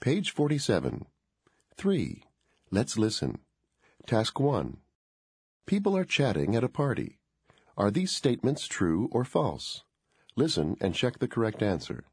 Page 47. 3. Let's listen. Task 1. People are chatting at a party. Are these statements true or false? Listen and check the correct answer.